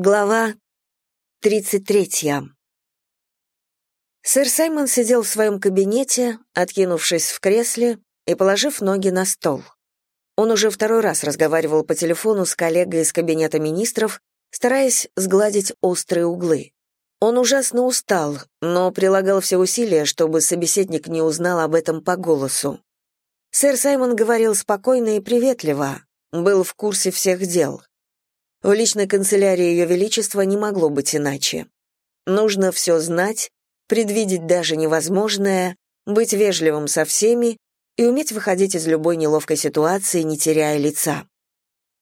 Глава 33. Сэр Саймон сидел в своем кабинете, откинувшись в кресле и положив ноги на стол. Он уже второй раз разговаривал по телефону с коллегой из кабинета министров, стараясь сгладить острые углы. Он ужасно устал, но прилагал все усилия, чтобы собеседник не узнал об этом по голосу. Сэр Саймон говорил спокойно и приветливо, был в курсе всех дел. В личной канцелярии Ее Величества не могло быть иначе. Нужно все знать, предвидеть даже невозможное, быть вежливым со всеми и уметь выходить из любой неловкой ситуации, не теряя лица.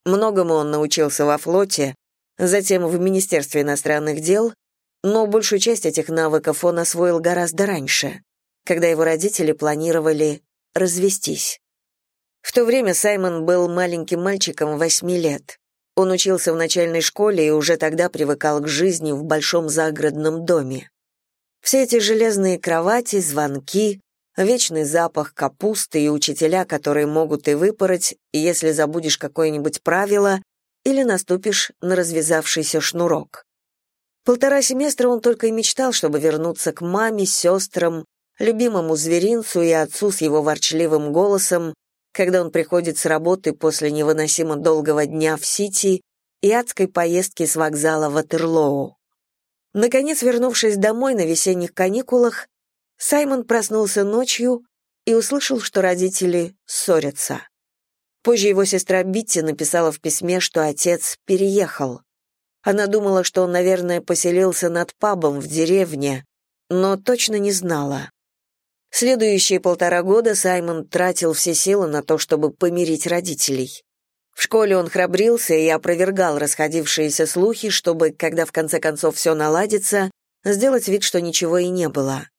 Многому он научился во флоте, затем в Министерстве иностранных дел, но большую часть этих навыков он освоил гораздо раньше, когда его родители планировали развестись. В то время Саймон был маленьким мальчиком восьми лет. Он учился в начальной школе и уже тогда привыкал к жизни в большом загородном доме. Все эти железные кровати, звонки, вечный запах капусты и учителя, которые могут и выпороть, если забудешь какое-нибудь правило или наступишь на развязавшийся шнурок. Полтора семестра он только и мечтал, чтобы вернуться к маме, сестрам, любимому зверинцу и отцу с его ворчливым голосом, когда он приходит с работы после невыносимо долгого дня в Сити и адской поездки с вокзала в Ватерлоу. Наконец, вернувшись домой на весенних каникулах, Саймон проснулся ночью и услышал, что родители ссорятся. Позже его сестра Битти написала в письме, что отец переехал. Она думала, что он, наверное, поселился над пабом в деревне, но точно не знала. Следующие полтора года Саймон тратил все силы на то, чтобы помирить родителей. В школе он храбрился и опровергал расходившиеся слухи, чтобы, когда в конце концов все наладится, сделать вид, что ничего и не было.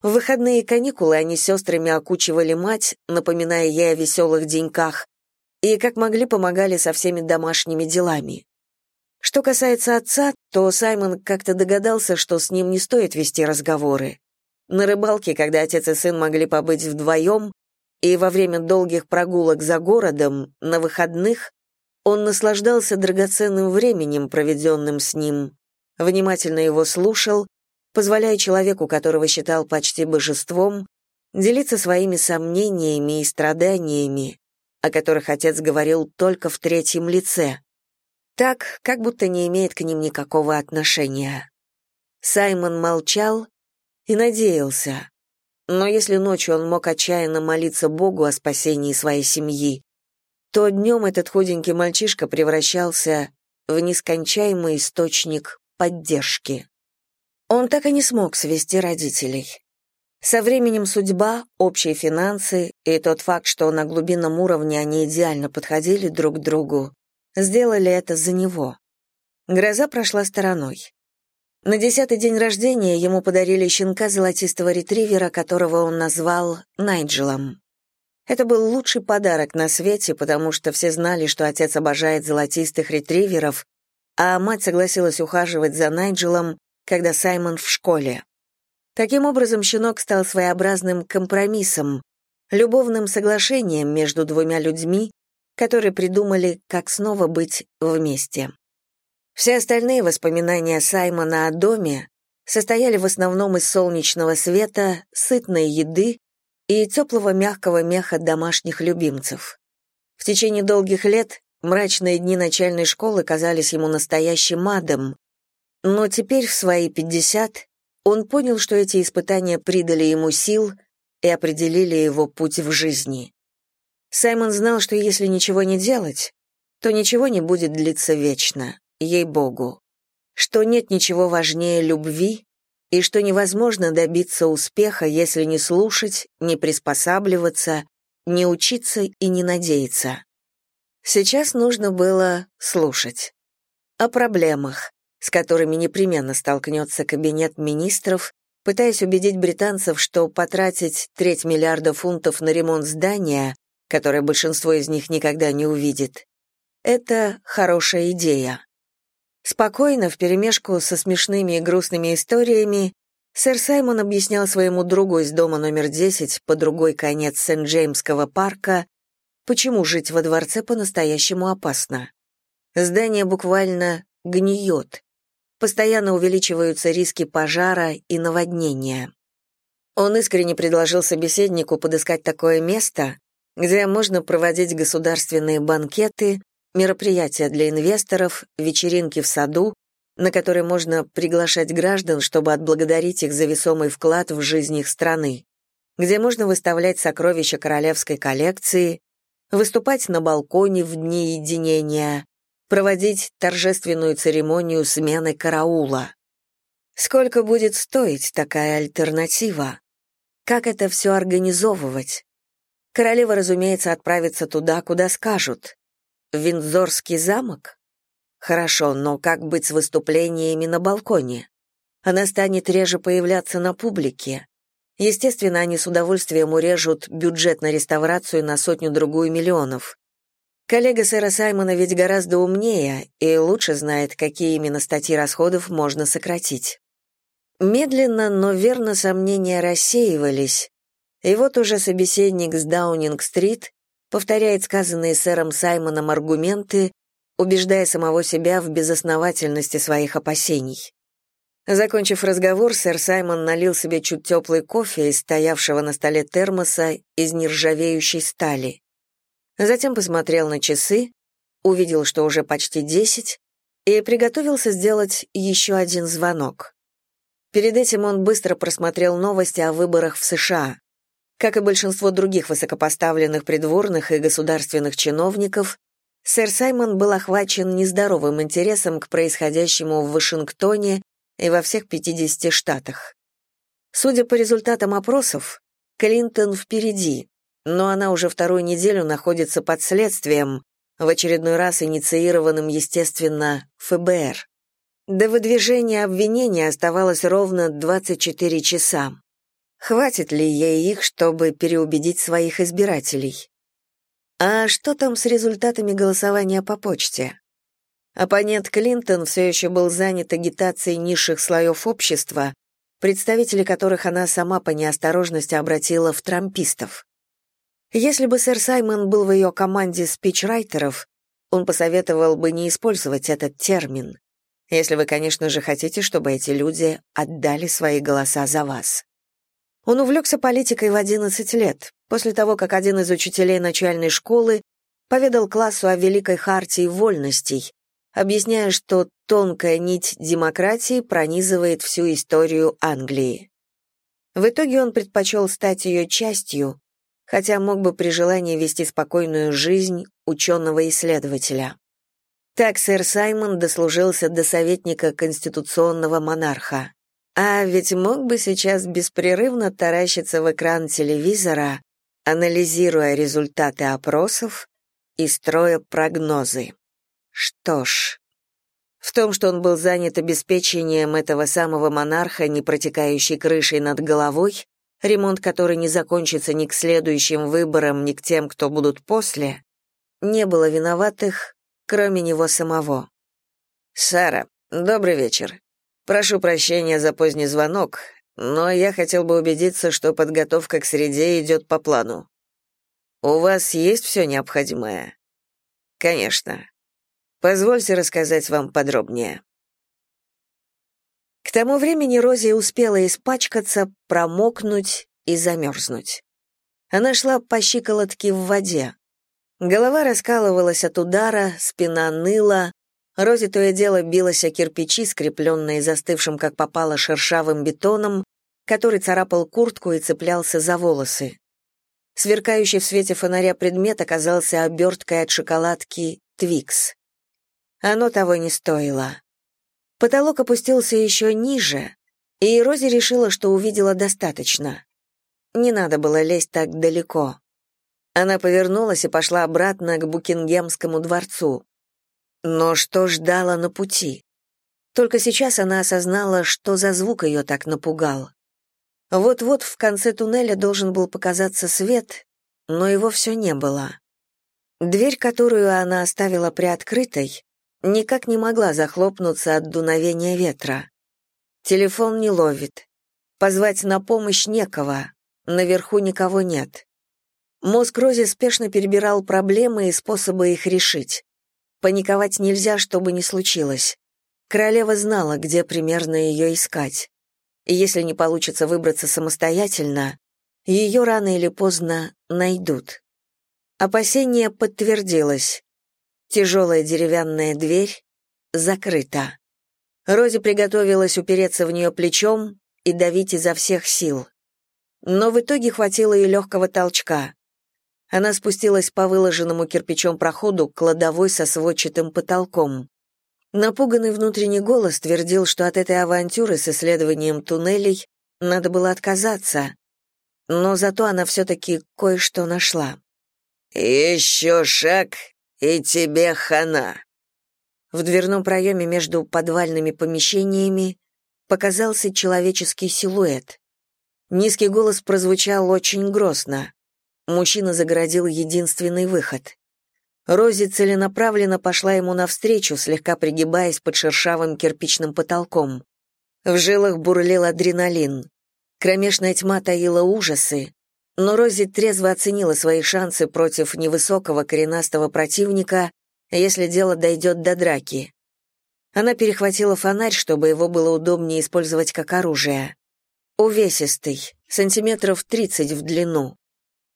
В выходные каникулы они с сестрами окучивали мать, напоминая ей о веселых деньках, и как могли помогали со всеми домашними делами. Что касается отца, то Саймон как-то догадался, что с ним не стоит вести разговоры. На рыбалке, когда отец и сын могли побыть вдвоем, и во время долгих прогулок за городом, на выходных, он наслаждался драгоценным временем, проведенным с ним, внимательно его слушал, позволяя человеку, которого считал почти божеством, делиться своими сомнениями и страданиями, о которых отец говорил только в третьем лице, так, как будто не имеет к ним никакого отношения. Саймон молчал, и надеялся. Но если ночью он мог отчаянно молиться Богу о спасении своей семьи, то днем этот худенький мальчишка превращался в нескончаемый источник поддержки. Он так и не смог свести родителей. Со временем судьба, общие финансы и тот факт, что на глубинном уровне они идеально подходили друг к другу, сделали это за него. Гроза прошла стороной. На десятый день рождения ему подарили щенка золотистого ретривера, которого он назвал Найджелом. Это был лучший подарок на свете, потому что все знали, что отец обожает золотистых ретриверов, а мать согласилась ухаживать за Найджелом, когда Саймон в школе. Таким образом, щенок стал своеобразным компромиссом, любовным соглашением между двумя людьми, которые придумали, как снова быть вместе. Все остальные воспоминания Саймона о доме состояли в основном из солнечного света, сытной еды и теплого мягкого меха домашних любимцев. В течение долгих лет мрачные дни начальной школы казались ему настоящим адом, но теперь в свои пятьдесят он понял, что эти испытания придали ему сил и определили его путь в жизни. Саймон знал, что если ничего не делать, то ничего не будет длиться вечно ей-богу, что нет ничего важнее любви и что невозможно добиться успеха, если не слушать, не приспосабливаться, не учиться и не надеяться. Сейчас нужно было слушать. О проблемах, с которыми непременно столкнется кабинет министров, пытаясь убедить британцев, что потратить треть миллиарда фунтов на ремонт здания, которое большинство из них никогда не увидит, это хорошая идея. Спокойно, вперемешку со смешными и грустными историями, сэр Саймон объяснял своему другу из дома номер 10 по другой конец Сент-Джеймского парка, почему жить во дворце по-настоящему опасно. Здание буквально гниет. Постоянно увеличиваются риски пожара и наводнения. Он искренне предложил собеседнику подыскать такое место, где можно проводить государственные банкеты, мероприятия для инвесторов, вечеринки в саду, на которые можно приглашать граждан, чтобы отблагодарить их за весомый вклад в жизнь их страны, где можно выставлять сокровища королевской коллекции, выступать на балконе в дни единения, проводить торжественную церемонию смены караула. Сколько будет стоить такая альтернатива? Как это все организовывать? Королева, разумеется, отправится туда, куда скажут. Виндзорский замок? Хорошо, но как быть с выступлениями на балконе? Она станет реже появляться на публике. Естественно, они с удовольствием урежут бюджет на реставрацию на сотню-другую миллионов. Коллега сэра Саймона ведь гораздо умнее и лучше знает, какие именно статьи расходов можно сократить. Медленно, но верно сомнения рассеивались, и вот уже собеседник с Даунинг-стрит повторяет сказанные сэром Саймоном аргументы, убеждая самого себя в безосновательности своих опасений. Закончив разговор, сэр Саймон налил себе чуть теплый кофе из стоявшего на столе термоса из нержавеющей стали. Затем посмотрел на часы, увидел, что уже почти десять, и приготовился сделать еще один звонок. Перед этим он быстро просмотрел новости о выборах в США. Как и большинство других высокопоставленных придворных и государственных чиновников, сэр Саймон был охвачен нездоровым интересом к происходящему в Вашингтоне и во всех 50 штатах. Судя по результатам опросов, Клинтон впереди, но она уже вторую неделю находится под следствием, в очередной раз инициированным, естественно, ФБР. До выдвижения обвинения оставалось ровно 24 часа. Хватит ли ей их, чтобы переубедить своих избирателей? А что там с результатами голосования по почте? Оппонент Клинтон все еще был занят агитацией низших слоев общества, представители которых она сама по неосторожности обратила в трампистов. Если бы сэр Саймон был в ее команде спичрайтеров, он посоветовал бы не использовать этот термин если вы, конечно же, хотите, чтобы эти люди отдали свои голоса за вас. Он увлекся политикой в 11 лет, после того, как один из учителей начальной школы поведал классу о Великой Хартии вольностей, объясняя, что тонкая нить демократии пронизывает всю историю Англии. В итоге он предпочел стать ее частью, хотя мог бы при желании вести спокойную жизнь ученого-исследователя. Так сэр Саймон дослужился до советника конституционного монарха. А ведь мог бы сейчас беспрерывно таращиться в экран телевизора, анализируя результаты опросов и строя прогнозы. Что ж, в том, что он был занят обеспечением этого самого монарха непротекающей крышей над головой, ремонт которой не закончится ни к следующим выборам, ни к тем, кто будут после, не было виноватых кроме него самого. «Сара, добрый вечер. Прошу прощения за поздний звонок, но я хотел бы убедиться, что подготовка к среде идет по плану. У вас есть все необходимое?» «Конечно. Позвольте рассказать вам подробнее». К тому времени Рози успела испачкаться, промокнуть и замерзнуть. Она шла по щиколотке в воде. Голова раскалывалась от удара, спина ныла, Рози то и дело билась о кирпичи, скрепленные застывшим как попало шершавым бетоном, который царапал куртку и цеплялся за волосы. Сверкающий в свете фонаря предмет оказался оберткой от шоколадки «Твикс». Оно того не стоило. Потолок опустился еще ниже, и Рози решила, что увидела достаточно. Не надо было лезть так далеко. Она повернулась и пошла обратно к Букингемскому дворцу. Но что ждала на пути? Только сейчас она осознала, что за звук ее так напугал. Вот-вот в конце туннеля должен был показаться свет, но его все не было. Дверь, которую она оставила приоткрытой, никак не могла захлопнуться от дуновения ветра. Телефон не ловит. Позвать на помощь некого. Наверху никого нет. Мозг Рози спешно перебирал проблемы и способы их решить. Паниковать нельзя, что бы ни случилось. Королева знала, где примерно ее искать. И если не получится выбраться самостоятельно, ее рано или поздно найдут. Опасение подтвердилось. Тяжелая деревянная дверь закрыта. Рози приготовилась упереться в нее плечом и давить изо всех сил. Но в итоге хватило и легкого толчка. Она спустилась по выложенному кирпичом проходу к кладовой со сводчатым потолком. Напуганный внутренний голос твердил, что от этой авантюры с исследованием туннелей надо было отказаться. Но зато она все-таки кое-что нашла. «Еще шаг, и тебе хана!» В дверном проеме между подвальными помещениями показался человеческий силуэт. Низкий голос прозвучал очень грозно. Мужчина загородил единственный выход. Рози целенаправленно пошла ему навстречу, слегка пригибаясь под шершавым кирпичным потолком. В жилах бурлил адреналин. Кромешная тьма таила ужасы, но Рози трезво оценила свои шансы против невысокого коренастого противника, если дело дойдет до драки. Она перехватила фонарь, чтобы его было удобнее использовать как оружие. Увесистый, сантиметров 30 в длину.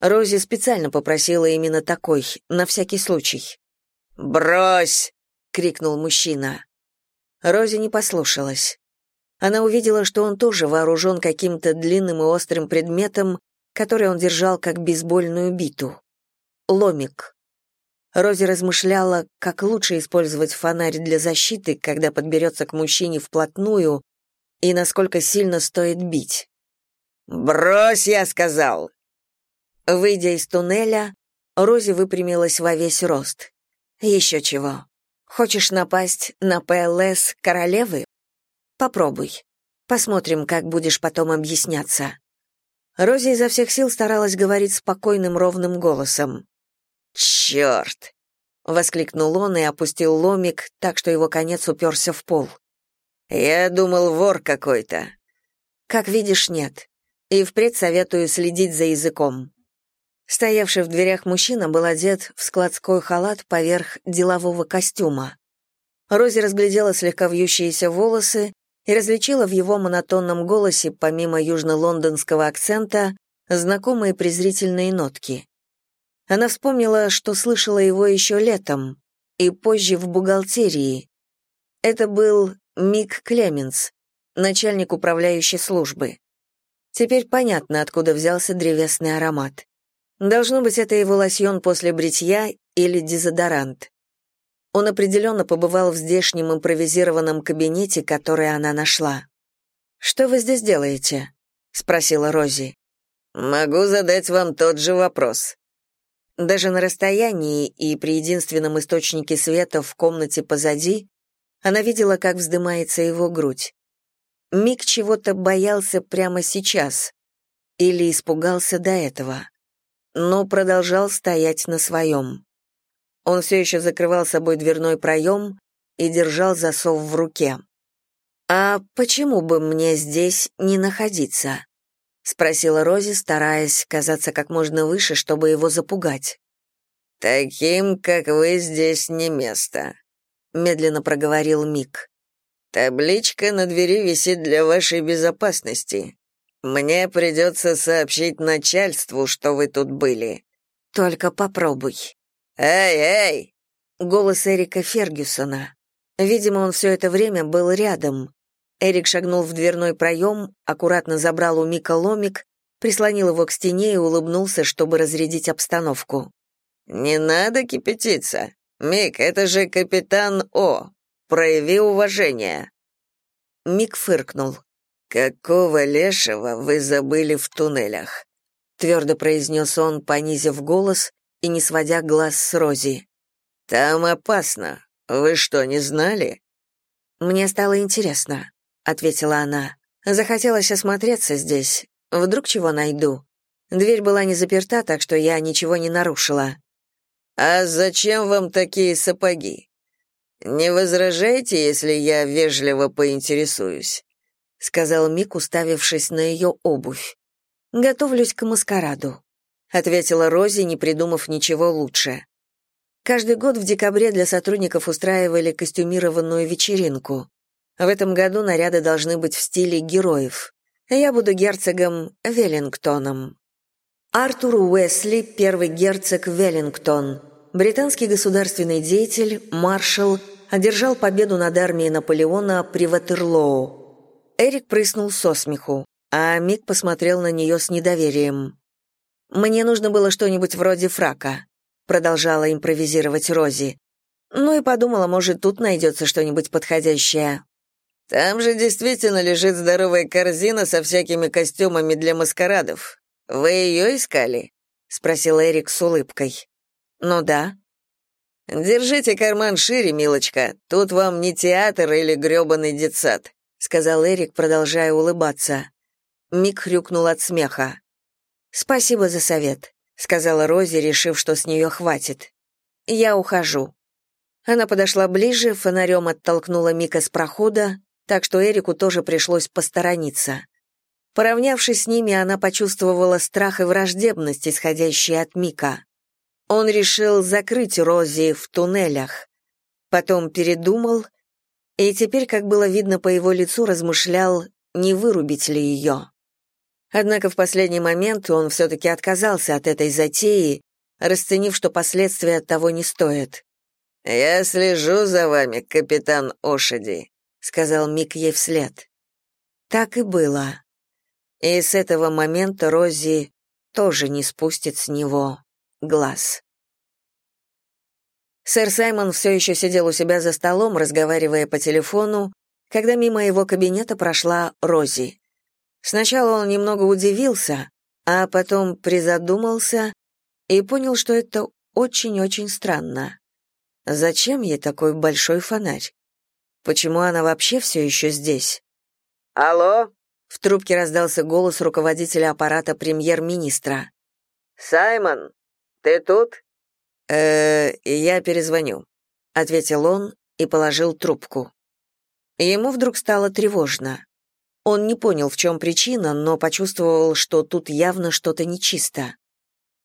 Рози специально попросила именно такой, на всякий случай. «Брось!» — крикнул мужчина. Рози не послушалась. Она увидела, что он тоже вооружен каким-то длинным и острым предметом, который он держал как бейсбольную биту. Ломик. Рози размышляла, как лучше использовать фонарь для защиты, когда подберется к мужчине вплотную, и насколько сильно стоит бить. «Брось, я сказал!» Выйдя из туннеля, Рози выпрямилась во весь рост. «Еще чего. Хочешь напасть на ПЛС королевы? Попробуй. Посмотрим, как будешь потом объясняться». Рози изо всех сил старалась говорить спокойным ровным голосом. «Черт!» — воскликнул он и опустил ломик, так что его конец уперся в пол. «Я думал, вор какой-то». «Как видишь, нет. И впредь советую следить за языком». Стоявший в дверях мужчина был одет в складской халат поверх делового костюма. Рози разглядела слегка вьющиеся волосы и различила в его монотонном голосе, помимо южно-лондонского акцента, знакомые презрительные нотки. Она вспомнила, что слышала его еще летом и позже в бухгалтерии. Это был Мик Клеменс, начальник управляющей службы. Теперь понятно, откуда взялся древесный аромат. Должно быть, это его лосьон после бритья или дезодорант. Он определенно побывал в здешнем импровизированном кабинете, который она нашла. «Что вы здесь делаете?» — спросила Рози. «Могу задать вам тот же вопрос». Даже на расстоянии и при единственном источнике света в комнате позади она видела, как вздымается его грудь. Мик чего-то боялся прямо сейчас или испугался до этого, но продолжал стоять на своем. Он все еще закрывал собой дверной проем и держал засов в руке. «А почему бы мне здесь не находиться?» — спросила Рози, стараясь казаться как можно выше, чтобы его запугать. «Таким, как вы, здесь не место», — медленно проговорил Мик. «Табличка на двери висит для вашей безопасности. Мне придется сообщить начальству, что вы тут были». «Только попробуй». «Эй, эй!» Голос Эрика Фергюсона. Видимо, он все это время был рядом, Эрик шагнул в дверной проем, аккуратно забрал у Мика ломик, прислонил его к стене и улыбнулся, чтобы разрядить обстановку. «Не надо кипятиться. Мик, это же капитан О. Прояви уважение». Мик фыркнул. «Какого лешего вы забыли в туннелях?» твердо произнес он, понизив голос и не сводя глаз с Рози. «Там опасно. Вы что, не знали?» Мне стало интересно ответила она. Захотелось осмотреться здесь. Вдруг чего найду. Дверь была не заперта, так что я ничего не нарушила. А зачем вам такие сапоги? Не возражаете, если я вежливо поинтересуюсь? Сказал Мик, уставившись на ее обувь. Готовлюсь к маскараду, ответила Рози, не придумав ничего лучше. Каждый год в декабре для сотрудников устраивали костюмированную вечеринку. В этом году наряды должны быть в стиле героев. Я буду герцогом Веллингтоном. Артур Уэсли, первый герцог Веллингтон, британский государственный деятель, маршал, одержал победу над армией Наполеона при Ватерлоу. Эрик прыснул со смеху, а Мик посмотрел на нее с недоверием. «Мне нужно было что-нибудь вроде фрака», — продолжала импровизировать Рози. Ну и подумала, может, тут найдется что-нибудь подходящее. Там же действительно лежит здоровая корзина со всякими костюмами для маскарадов. Вы ее искали? спросил Эрик с улыбкой. Ну да. Держите карман шире, милочка. Тут вам не театр или грёбаный детсад, сказал Эрик, продолжая улыбаться. Мик хрюкнул от смеха. Спасибо за совет, сказала Рози, решив, что с нее хватит. Я ухожу. Она подошла ближе, фонарем оттолкнула Мика с прохода, так что Эрику тоже пришлось посторониться. Поравнявшись с ними, она почувствовала страх и враждебность, исходящие от Мика. Он решил закрыть Рози в туннелях. Потом передумал, и теперь, как было видно по его лицу, размышлял, не вырубить ли ее. Однако в последний момент он все-таки отказался от этой затеи, расценив, что последствия от того не стоят. «Я слежу за вами, капитан Ошади», сказал Мик ей вслед. Так и было. И с этого момента Рози тоже не спустит с него глаз. Сэр Саймон все еще сидел у себя за столом, разговаривая по телефону, когда мимо его кабинета прошла Рози. Сначала он немного удивился, а потом призадумался и понял, что это очень-очень странно. Зачем ей такой большой фонарь? Почему она вообще все еще здесь? Алло? В трубке раздался голос руководителя аппарата премьер-министра. Саймон, ты тут? Э, я перезвоню, ответил он и положил трубку. Ему вдруг стало тревожно. Он не понял, в чем причина, но почувствовал, что тут явно что-то нечисто.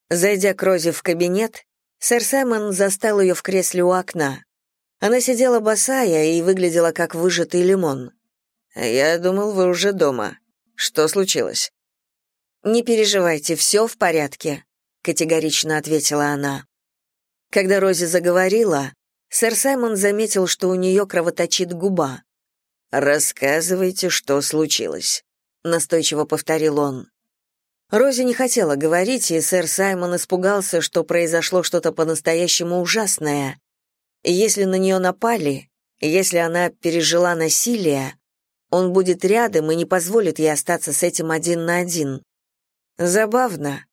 Зайдя к Розе в кабинет, сэр Саймон застал ее в кресле у окна. Она сидела босая и выглядела как выжатый лимон. «Я думал, вы уже дома. Что случилось?» «Не переживайте, все в порядке», — категорично ответила она. Когда Рози заговорила, сэр Саймон заметил, что у нее кровоточит губа. «Рассказывайте, что случилось», — настойчиво повторил он. Рози не хотела говорить, и сэр Саймон испугался, что произошло что-то по-настоящему ужасное, если на нее напали, если она пережила насилие, он будет рядом и не позволит ей остаться с этим один на один. Забавно.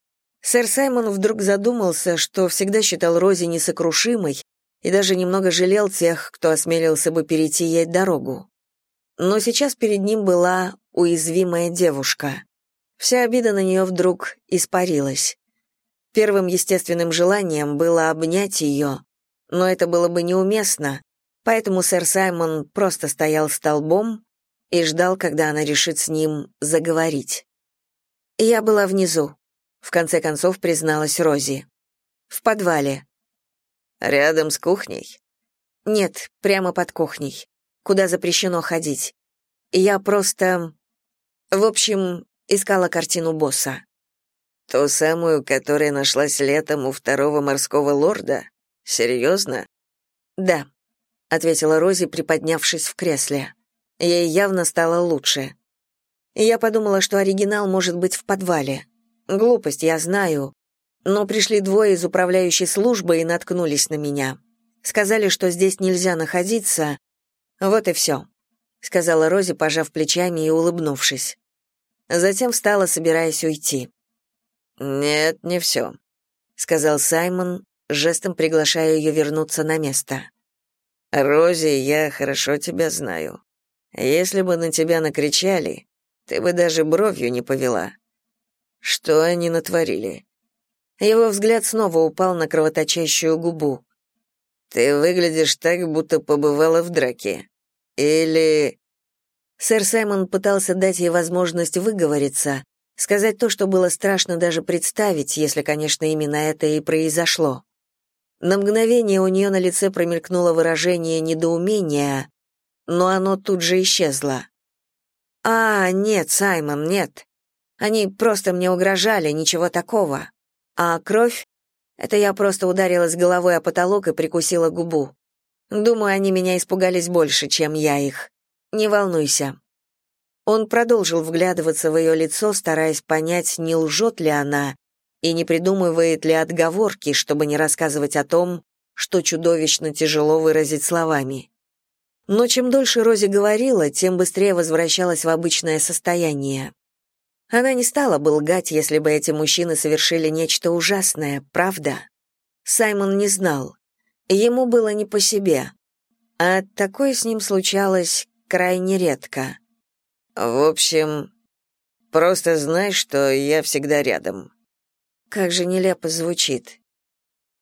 Сэр Саймон вдруг задумался, что всегда считал Рози несокрушимой и даже немного жалел тех, кто осмелился бы перейти ей дорогу. Но сейчас перед ним была уязвимая девушка. Вся обида на нее вдруг испарилась. Первым естественным желанием было обнять ее, но это было бы неуместно, поэтому сэр Саймон просто стоял столбом и ждал, когда она решит с ним заговорить. «Я была внизу», — в конце концов призналась Рози. «В подвале». «Рядом с кухней?» «Нет, прямо под кухней, куда запрещено ходить. Я просто... В общем, искала картину босса». «Ту самую, которая нашлась летом у второго морского лорда?» Серьезно?» «Да», — ответила Рози, приподнявшись в кресле. Ей явно стало лучше. Я подумала, что оригинал может быть в подвале. Глупость, я знаю. Но пришли двое из управляющей службы и наткнулись на меня. Сказали, что здесь нельзя находиться. Вот и все», — сказала Рози, пожав плечами и улыбнувшись. Затем встала, собираясь уйти. «Нет, не все», — сказал Саймон, жестом приглашая ее вернуться на место. «Рози, я хорошо тебя знаю. Если бы на тебя накричали, ты бы даже бровью не повела. Что они натворили?» Его взгляд снова упал на кровоточащую губу. «Ты выглядишь так, будто побывала в драке. Или...» Сэр Саймон пытался дать ей возможность выговориться, сказать то, что было страшно даже представить, если, конечно, именно это и произошло. На мгновение у нее на лице промелькнуло выражение недоумения, но оно тут же исчезло. «А, нет, Саймон, нет. Они просто мне угрожали, ничего такого. А кровь? Это я просто ударилась головой о потолок и прикусила губу. Думаю, они меня испугались больше, чем я их. Не волнуйся». Он продолжил вглядываться в ее лицо, стараясь понять, не лжет ли она и не придумывает ли отговорки, чтобы не рассказывать о том, что чудовищно тяжело выразить словами. Но чем дольше Рози говорила, тем быстрее возвращалась в обычное состояние. Она не стала бы лгать, если бы эти мужчины совершили нечто ужасное, правда? Саймон не знал. Ему было не по себе. А такое с ним случалось крайне редко. В общем, просто знай, что я всегда рядом. Как же нелепо звучит.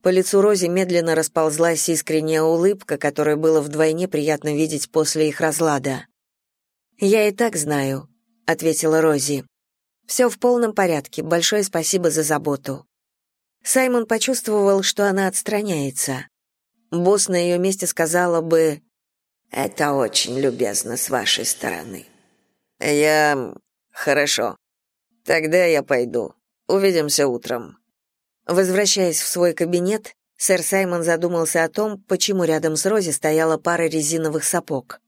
По лицу Рози медленно расползлась искренняя улыбка, которую было вдвойне приятно видеть после их разлада. «Я и так знаю», — ответила Рози. «Все в полном порядке. Большое спасибо за заботу». Саймон почувствовал, что она отстраняется. Босс на ее месте сказала бы «Это очень любезно с вашей стороны». «Я... хорошо. Тогда я пойду. Увидимся утром». Возвращаясь в свой кабинет, сэр Саймон задумался о том, почему рядом с Рози стояла пара резиновых сапог.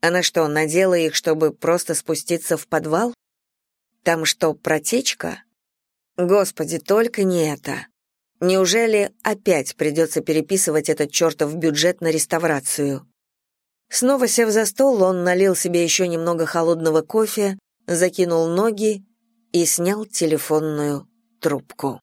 Она что, надела их, чтобы просто спуститься в подвал? Там что, протечка? Господи, только не это. Неужели опять придется переписывать этот чертов бюджет на реставрацию? Снова сев за стол, он налил себе еще немного холодного кофе, закинул ноги и снял телефонную трубку.